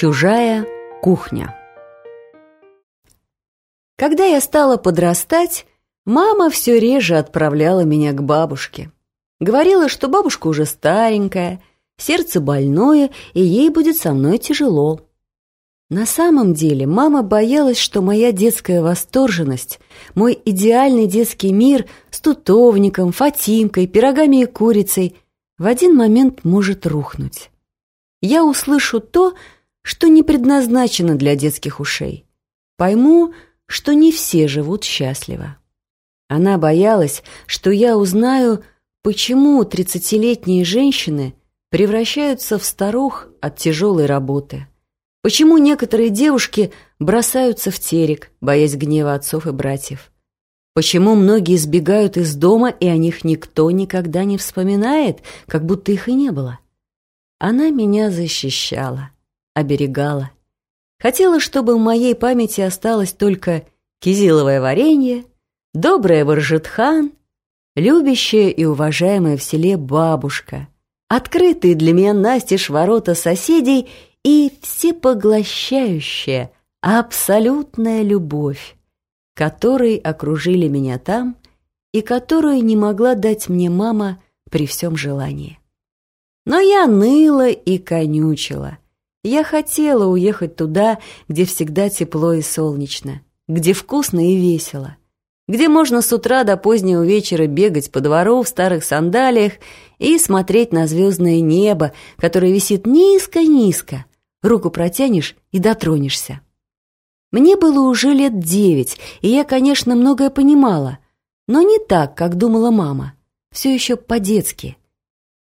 Чужая кухня Когда я стала подрастать, мама все реже отправляла меня к бабушке. Говорила, что бабушка уже старенькая, сердце больное, и ей будет со мной тяжело. На самом деле мама боялась, что моя детская восторженность, мой идеальный детский мир с тутовником, Фатимкой, пирогами и курицей в один момент может рухнуть. Я услышу то, что не предназначено для детских ушей. Пойму, что не все живут счастливо. Она боялась, что я узнаю, почему тридцатилетние женщины превращаются в старух от тяжелой работы. Почему некоторые девушки бросаются в терек, боясь гнева отцов и братьев? Почему многие сбегают из дома, и о них никто никогда не вспоминает, как будто их и не было? Она меня защищала, оберегала. Хотела, чтобы в моей памяти осталось только кизиловое варенье, добрая Варжетхан, любящая и уважаемая в селе бабушка, открытые для меня настежь ворота соседей и всепоглощающая, абсолютная любовь, которой окружили меня там и которую не могла дать мне мама при всем желании. Но я ныла и конючила. Я хотела уехать туда, где всегда тепло и солнечно, где вкусно и весело, где можно с утра до позднего вечера бегать по двору в старых сандалиях и смотреть на звездное небо, которое висит низко-низко, Руку протянешь и дотронешься. Мне было уже лет девять, и я, конечно, многое понимала, но не так, как думала мама, все еще по-детски.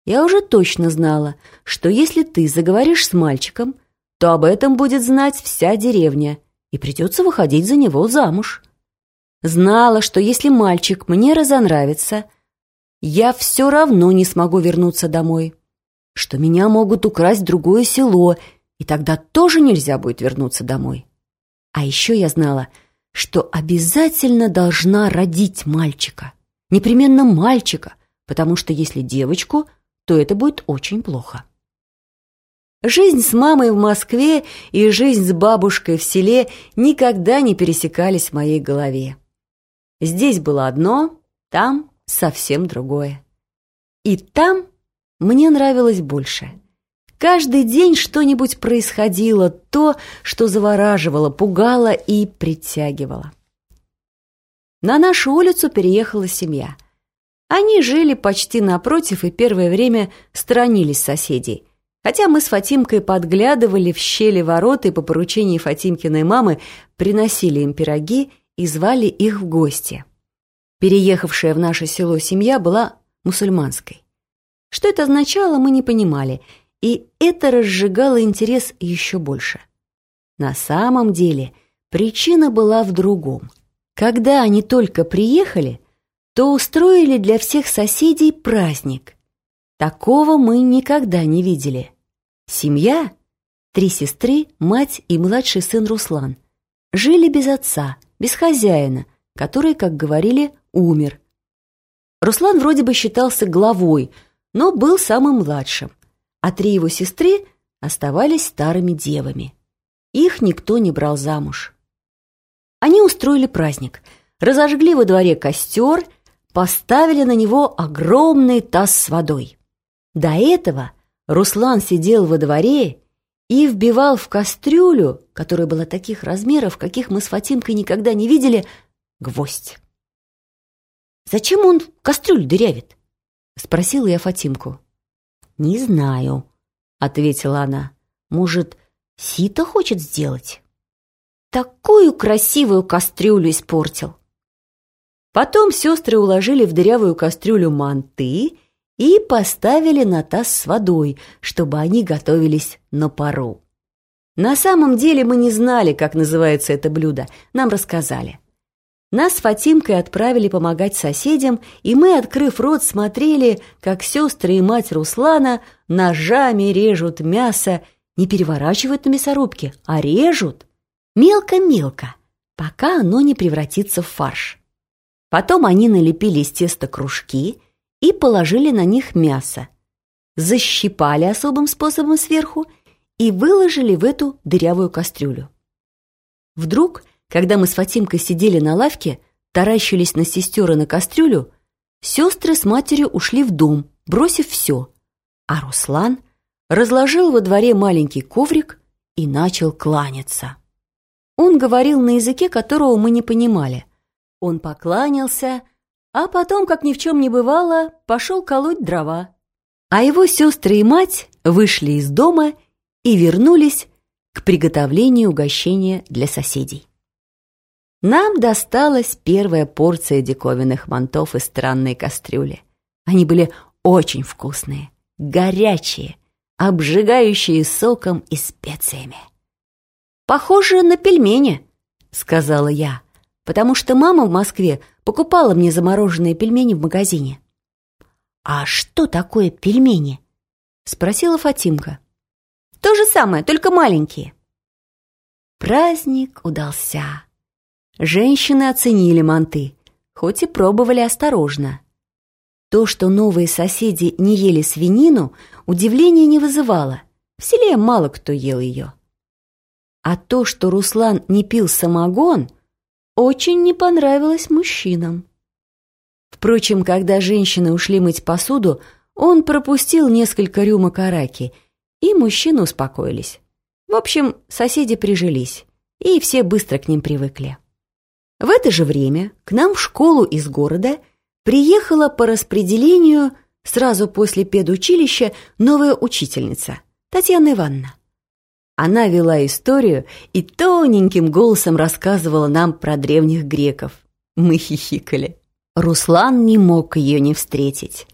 Я уже точно знала, что если ты заговоришь с мальчиком, то об этом будет знать вся деревня, и придется выходить за него замуж. Знала, что если мальчик мне разонравится, я все равно не смогу вернуться домой, что меня могут украсть в другое село — и тогда тоже нельзя будет вернуться домой. А еще я знала, что обязательно должна родить мальчика. Непременно мальчика, потому что если девочку, то это будет очень плохо. Жизнь с мамой в Москве и жизнь с бабушкой в селе никогда не пересекались в моей голове. Здесь было одно, там совсем другое. И там мне нравилось больше – Каждый день что-нибудь происходило, то, что завораживало, пугало и притягивало. На нашу улицу переехала семья. Они жили почти напротив и первое время сторонились соседей. Хотя мы с Фатимкой подглядывали в щели ворот и по поручению Фатимкиной мамы приносили им пироги и звали их в гости. Переехавшая в наше село семья была мусульманской. Что это означало, мы не понимали – и это разжигало интерес еще больше. На самом деле причина была в другом. Когда они только приехали, то устроили для всех соседей праздник. Такого мы никогда не видели. Семья, три сестры, мать и младший сын Руслан, жили без отца, без хозяина, который, как говорили, умер. Руслан вроде бы считался главой, но был самым младшим а три его сестры оставались старыми девами. Их никто не брал замуж. Они устроили праздник, разожгли во дворе костер, поставили на него огромный таз с водой. До этого Руслан сидел во дворе и вбивал в кастрюлю, которая была таких размеров, каких мы с Фатимкой никогда не видели, гвоздь. «Зачем он кастрюлю дырявит?» — спросила я Фатимку. «Не знаю», — ответила она. «Может, сито хочет сделать?» «Такую красивую кастрюлю испортил!» Потом сестры уложили в дырявую кастрюлю манты и поставили на таз с водой, чтобы они готовились на пару. На самом деле мы не знали, как называется это блюдо, нам рассказали. Нас с Фатимкой отправили помогать соседям, и мы, открыв рот, смотрели, как сестры и мать Руслана ножами режут мясо, не переворачивают на мясорубке, а режут мелко-мелко, пока оно не превратится в фарш. Потом они налепили из теста кружки и положили на них мясо, защипали особым способом сверху и выложили в эту дырявую кастрюлю. Вдруг, когда мы с Фатимкой сидели на лавке, таращились на сестер и на кастрюлю, сестры с матерью ушли в дом, бросив все, а Руслан разложил во дворе маленький коврик и начал кланяться. Он говорил на языке, которого мы не понимали. Он покланялся, а потом, как ни в чем не бывало, пошел колоть дрова. А его сестры и мать вышли из дома и вернулись к приготовлению угощения для соседей. Нам досталась первая порция диковинных мантов из странной кастрюли. Они были очень вкусные, горячие, обжигающие соком и специями. «Похоже на пельмени», — сказала я, потому что мама в Москве покупала мне замороженные пельмени в магазине. «А что такое пельмени?» — спросила Фатимка. «То же самое, только маленькие». Праздник удался. Женщины оценили манты, хоть и пробовали осторожно. То, что новые соседи не ели свинину, удивления не вызывало. В селе мало кто ел ее. А то, что Руслан не пил самогон, очень не понравилось мужчинам. Впрочем, когда женщины ушли мыть посуду, он пропустил несколько рюмок араки, и мужчины успокоились. В общем, соседи прижились, и все быстро к ним привыкли. В это же время к нам в школу из города приехала по распределению сразу после педучилища новая учительница, Татьяна Ивановна. Она вела историю и тоненьким голосом рассказывала нам про древних греков. Мы хихикали. Руслан не мог ее не встретить.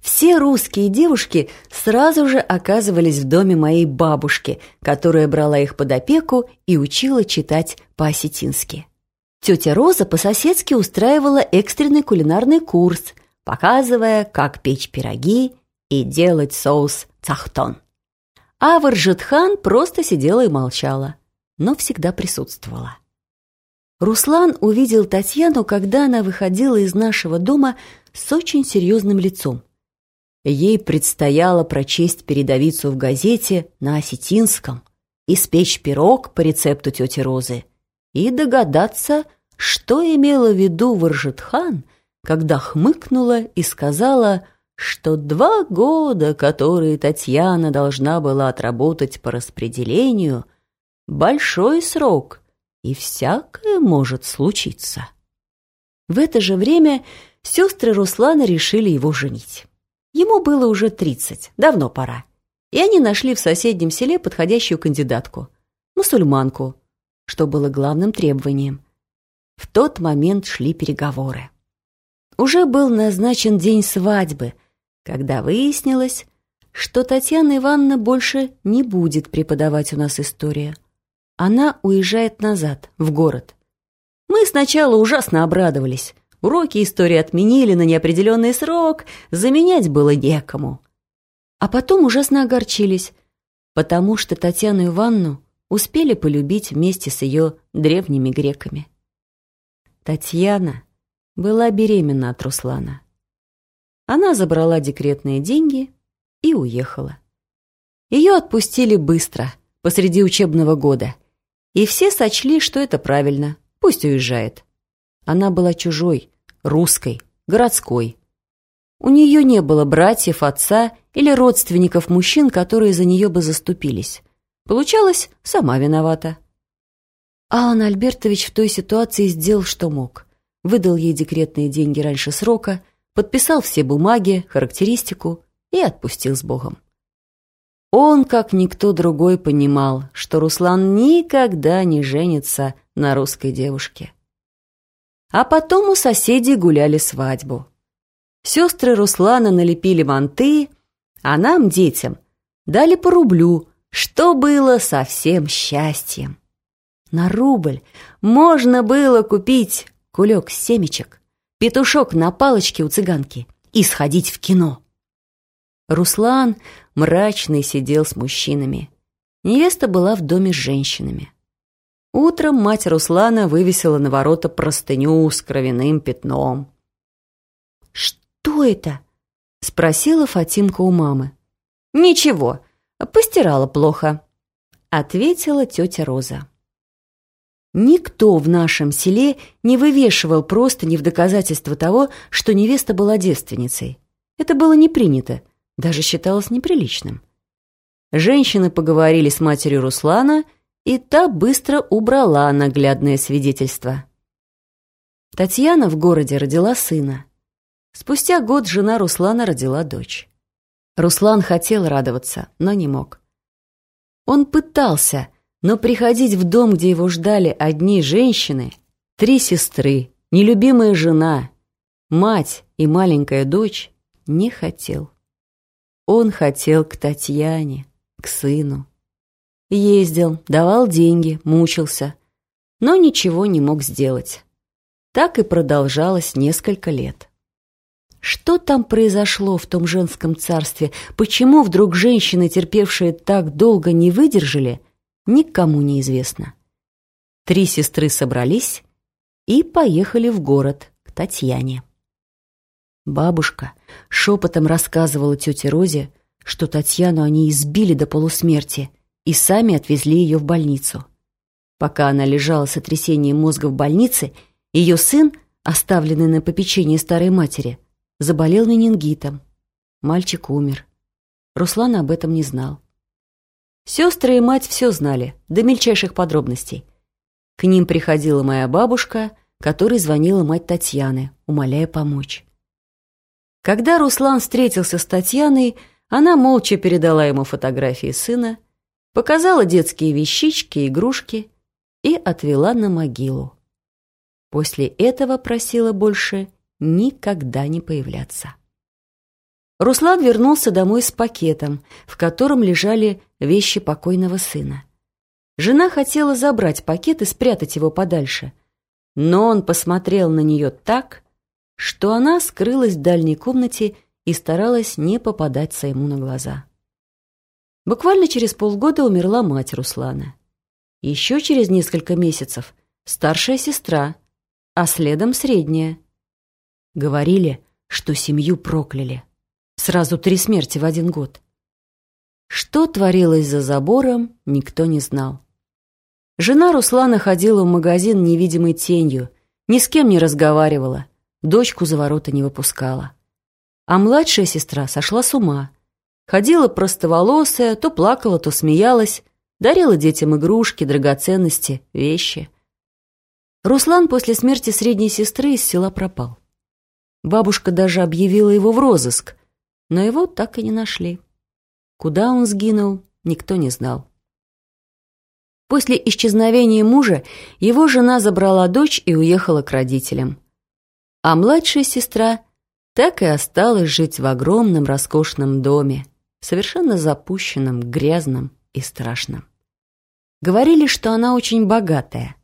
Все русские девушки сразу же оказывались в доме моей бабушки, которая брала их под опеку и учила читать по-осетински. Тетя Роза по-соседски устраивала экстренный кулинарный курс, показывая, как печь пироги и делать соус цахтон. А Варжетхан просто сидела и молчала, но всегда присутствовала. Руслан увидел Татьяну, когда она выходила из нашего дома с очень серьезным лицом. Ей предстояло прочесть передовицу в газете на осетинском, испечь пирог по рецепту тети Розы и догадаться, что имела в виду Варжетхан, когда хмыкнула и сказала что два года, которые Татьяна должна была отработать по распределению, большой срок, и всякое может случиться. В это же время сестры Руслана решили его женить. Ему было уже тридцать, давно пора. И они нашли в соседнем селе подходящую кандидатку, мусульманку, что было главным требованием. В тот момент шли переговоры. Уже был назначен день свадьбы, когда выяснилось, что Татьяна Ивановна больше не будет преподавать у нас историю. Она уезжает назад, в город. Мы сначала ужасно обрадовались. Уроки истории отменили на неопределенный срок, заменять было некому. А потом ужасно огорчились, потому что Татьяну Ивановну успели полюбить вместе с ее древними греками. Татьяна была беременна от Руслана. Она забрала декретные деньги и уехала. Ее отпустили быстро, посреди учебного года. И все сочли, что это правильно, пусть уезжает. Она была чужой, русской, городской. У нее не было братьев, отца или родственников мужчин, которые за нее бы заступились. Получалось, сама виновата. Алан Альбертович в той ситуации сделал, что мог. Выдал ей декретные деньги раньше срока, подписал все бумаги, характеристику и отпустил с Богом. Он, как никто другой, понимал, что Руслан никогда не женится на русской девушке. А потом у соседей гуляли свадьбу. Сестры Руслана налепили манты, а нам, детям, дали по рублю, что было совсем счастьем. На рубль можно было купить кулек семечек, петушок на палочке у цыганки и сходить в кино. Руслан мрачный сидел с мужчинами. Невеста была в доме с женщинами. Утром мать Руслана вывесила на ворота простыню с кровяным пятном. «Что это?» — спросила Фатимка у мамы. «Ничего, постирала плохо», ответила тетя Роза. Никто в нашем селе не вывешивал просто не в доказательство того, что невеста была девственницей. Это было не принято, даже считалось неприличным. Женщины поговорили с матерью Руслана, и та быстро убрала наглядное свидетельство. Татьяна в городе родила сына. Спустя год жена Руслана родила дочь. Руслан хотел радоваться, но не мог. Он пытался, но приходить в дом, где его ждали одни женщины, три сестры, нелюбимая жена, мать и маленькая дочь, не хотел. Он хотел к Татьяне, к сыну. Ездил, давал деньги, мучился, но ничего не мог сделать. Так и продолжалось несколько лет. Что там произошло в том женском царстве? Почему вдруг женщины, терпевшие так долго, не выдержали? Никому не известно. Три сестры собрались и поехали в город к Татьяне. Бабушка шепотом рассказывала тете Розе, что Татьяну они избили до полусмерти и сами отвезли ее в больницу. Пока она лежала с сотрясением мозга в больнице, ее сын, оставленный на попечении старой матери, заболел менингитом. Мальчик умер. Руслан об этом не знал. Сестры и мать все знали, до мельчайших подробностей. К ним приходила моя бабушка, которой звонила мать Татьяны, умоляя помочь. Когда Руслан встретился с Татьяной, она молча передала ему фотографии сына, показала детские вещички, игрушки и отвела на могилу. После этого просила больше никогда не появляться. Руслан вернулся домой с пакетом, в котором лежали вещи покойного сына. Жена хотела забрать пакет и спрятать его подальше, но он посмотрел на нее так, что она скрылась в дальней комнате и старалась не попадаться ему на глаза. Буквально через полгода умерла мать Руслана. Еще через несколько месяцев старшая сестра, а следом средняя. Говорили, что семью прокляли. Сразу три смерти в один год. Что творилось за забором, никто не знал. Жена Руслана ходила в магазин невидимой тенью, ни с кем не разговаривала, дочку за ворота не выпускала. А младшая сестра сошла с ума. Ходила простоволосая, то плакала, то смеялась, дарила детям игрушки, драгоценности, вещи. Руслан после смерти средней сестры из села пропал. Бабушка даже объявила его в розыск, но его так и не нашли. Куда он сгинул, никто не знал. После исчезновения мужа его жена забрала дочь и уехала к родителям. А младшая сестра так и осталась жить в огромном роскошном доме, совершенно запущенном, грязном и страшном. Говорили, что она очень богатая.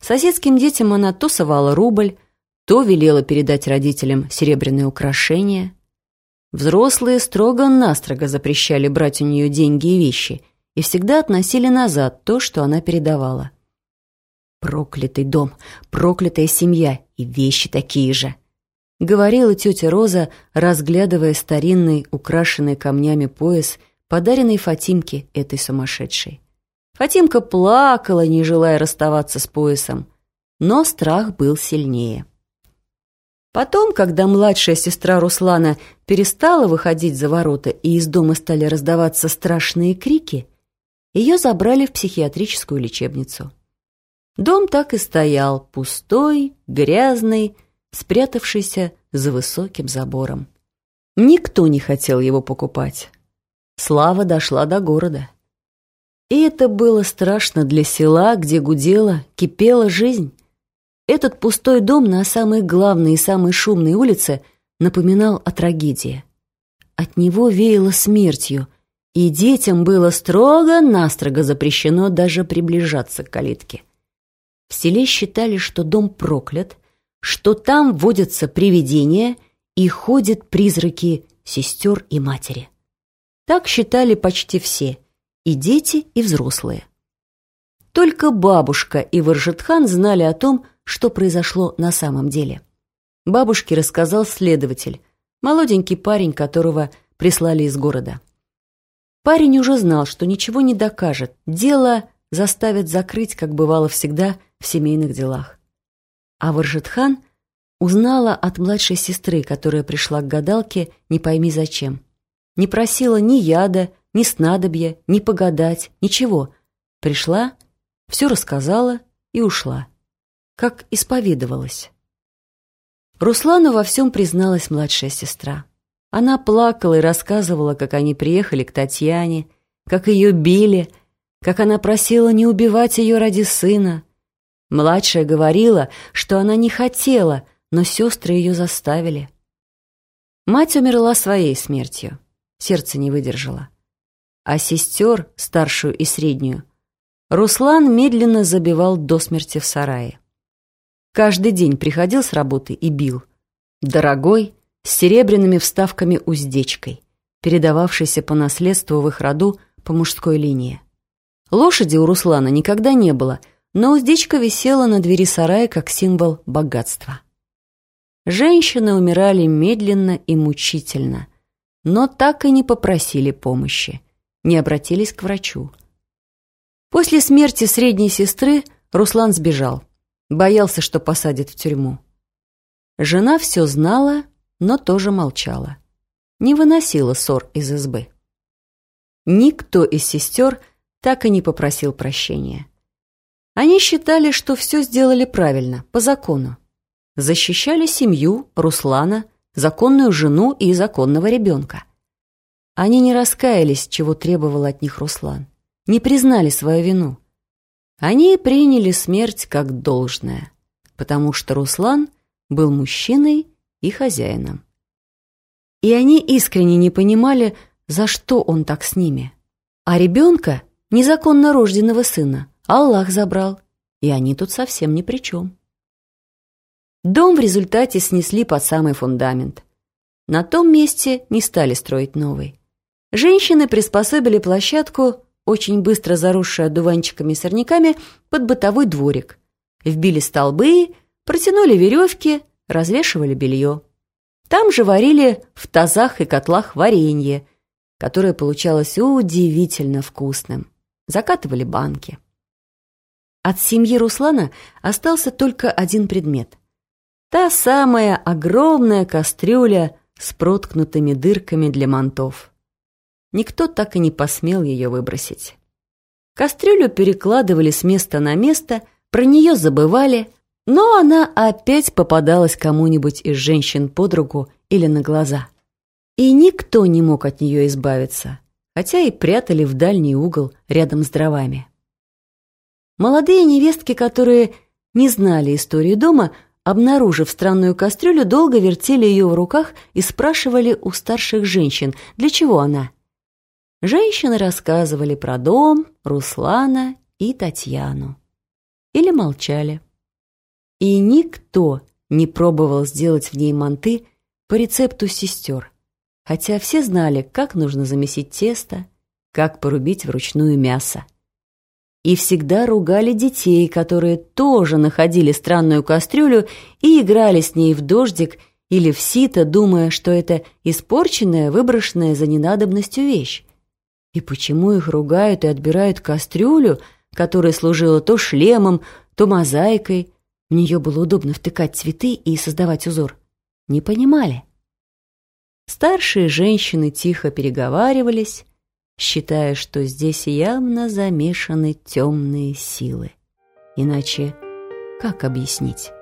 Соседским детям она то совала рубль, то велела передать родителям серебряные украшения. Взрослые строго-настрого запрещали брать у нее деньги и вещи и всегда относили назад то, что она передавала. Проклятый дом, проклятая семья и вещи такие же. Говорила тетя Роза, разглядывая старинный, украшенный камнями пояс, подаренный Фатимке этой сумасшедшей. Фатимка плакала, не желая расставаться с поясом, но страх был сильнее. Потом, когда младшая сестра Руслана перестала выходить за ворота и из дома стали раздаваться страшные крики, ее забрали в психиатрическую лечебницу. Дом так и стоял, пустой, грязный, спрятавшийся за высоким забором. Никто не хотел его покупать. Слава дошла до города. И это было страшно для села, где гудела, кипела жизнь. Этот пустой дом на самой главной и самой шумной улице напоминал о трагедии. От него веяло смертью, и детям было строго-настрого запрещено даже приближаться к калитке. В селе считали, что дом проклят, что там водятся привидения и ходят призраки сестер и матери. Так считали почти все, и дети, и взрослые. Только бабушка и Варжетхан знали о том, что произошло на самом деле. Бабушке рассказал следователь, молоденький парень, которого прислали из города. Парень уже знал, что ничего не докажет, дело заставят закрыть, как бывало всегда в семейных делах. А Варжетхан узнала от младшей сестры, которая пришла к гадалке не пойми зачем. Не просила ни яда, ни снадобья, ни погадать, ничего. Пришла, все рассказала и ушла. Как исповедовалась. Руслану во всем призналась младшая сестра. Она плакала и рассказывала, как они приехали к Татьяне, как ее били, как она просила не убивать ее ради сына. Младшая говорила, что она не хотела, но сестры ее заставили. Мать умерла своей смертью, сердце не выдержало. А сестер, старшую и среднюю, Руслан медленно забивал до смерти в сарае. Каждый день приходил с работы и бил. Дорогой, с серебряными вставками уздечкой, передававшейся по наследству в их роду по мужской линии. Лошади у Руслана никогда не было, но уздечка висела на двери сарая как символ богатства. Женщины умирали медленно и мучительно, но так и не попросили помощи, не обратились к врачу. После смерти средней сестры Руслан сбежал, боялся, что посадят в тюрьму. Жена все знала, но тоже молчала, не выносила ссор из избы. Никто из сестер так и не попросил прощения. Они считали, что все сделали правильно, по закону. Защищали семью, Руслана, законную жену и законного ребенка. Они не раскаялись, чего требовал от них Руслан, не признали свою вину. Они приняли смерть как должное, потому что Руслан был мужчиной и хозяином. И они искренне не понимали, за что он так с ними. А ребенка незаконно рожденного сына Аллах забрал, и они тут совсем ни при чем. Дом в результате снесли под самый фундамент. На том месте не стали строить новый. Женщины приспособили площадку, очень быстро заросшую одуванчиками и сорняками, под бытовой дворик. Вбили столбы, протянули веревки, развешивали белье. Там же варили в тазах и котлах варенье, которое получалось удивительно вкусным закатывали банки. От семьи Руслана остался только один предмет. Та самая огромная кастрюля с проткнутыми дырками для мантов. Никто так и не посмел ее выбросить. Кастрюлю перекладывали с места на место, про нее забывали, но она опять попадалась кому-нибудь из женщин под руку или на глаза. И никто не мог от нее избавиться хотя и прятали в дальний угол рядом с дровами. Молодые невестки, которые не знали истории дома, обнаружив странную кастрюлю, долго вертели ее в руках и спрашивали у старших женщин, для чего она. Женщины рассказывали про дом, Руслана и Татьяну. Или молчали. И никто не пробовал сделать в ней манты по рецепту сестер хотя все знали, как нужно замесить тесто, как порубить вручную мясо. И всегда ругали детей, которые тоже находили странную кастрюлю и играли с ней в дождик или в сито, думая, что это испорченная, выброшенная за ненадобностью вещь. И почему их ругают и отбирают кастрюлю, которая служила то шлемом, то мозаикой, в нее было удобно втыкать цветы и создавать узор, не понимали. Старшие женщины тихо переговаривались, считая, что здесь явно замешаны темные силы. Иначе как объяснить?